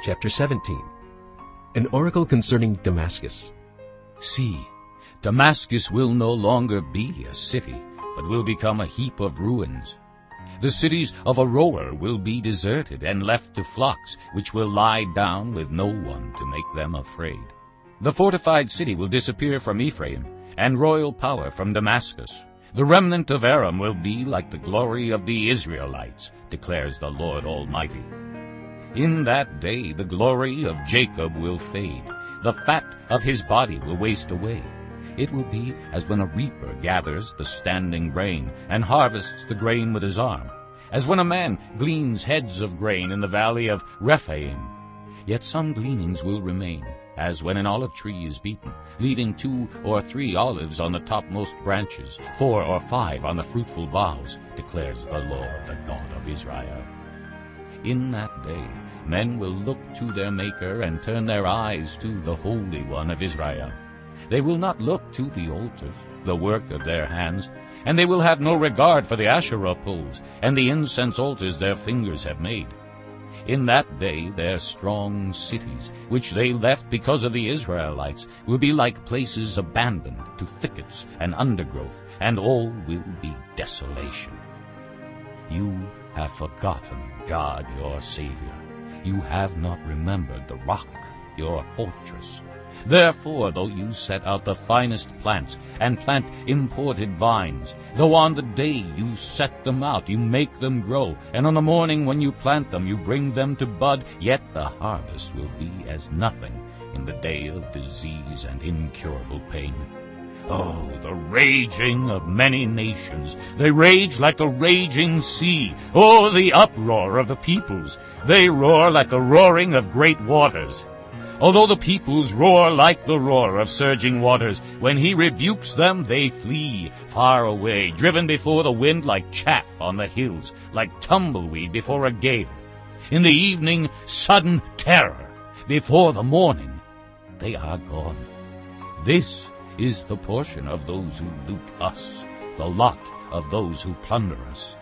Chapter 17 An oracle concerning Damascus. See, Damascus will no longer be a city, but will become a heap of ruins. The cities of Aroer will be deserted and left to flocks, which will lie down with no one to make them afraid. The fortified city will disappear from Ephraim, and royal power from Damascus. The remnant of Aram will be like the glory of the Israelites, declares the Lord Almighty. In that day the glory of Jacob will fade, the fat of his body will waste away. It will be as when a reaper gathers the standing grain and harvests the grain with his arm, as when a man gleans heads of grain in the valley of Rephaim. Yet some gleanings will remain, as when an olive tree is beaten, leaving two or three olives on the topmost branches, four or five on the fruitful boughs, declares the Lord, the God of Israel. In that day men will look to their Maker and turn their eyes to the Holy One of Israel. They will not look to the altars, the work of their hands, and they will have no regard for the Asherah poles and the incense altars their fingers have made. In that day their strong cities, which they left because of the Israelites, will be like places abandoned to thickets and undergrowth, and all will be desolation. You have forgotten God your Savior. You have not remembered the rock, your fortress. Therefore, though you set out the finest plants and plant imported vines, though on the day you set them out you make them grow, and on the morning when you plant them you bring them to bud, yet the harvest will be as nothing in the day of disease and incurable pain. Oh, the raging of many nations. They rage like the raging sea. Oh, the uproar of the peoples. They roar like the roaring of great waters. Although the peoples roar like the roar of surging waters, when he rebukes them, they flee far away, driven before the wind like chaff on the hills, like tumbleweed before a gale. In the evening, sudden terror. Before the morning, they are gone. This is the portion of those who loot us, the lot of those who plunder us.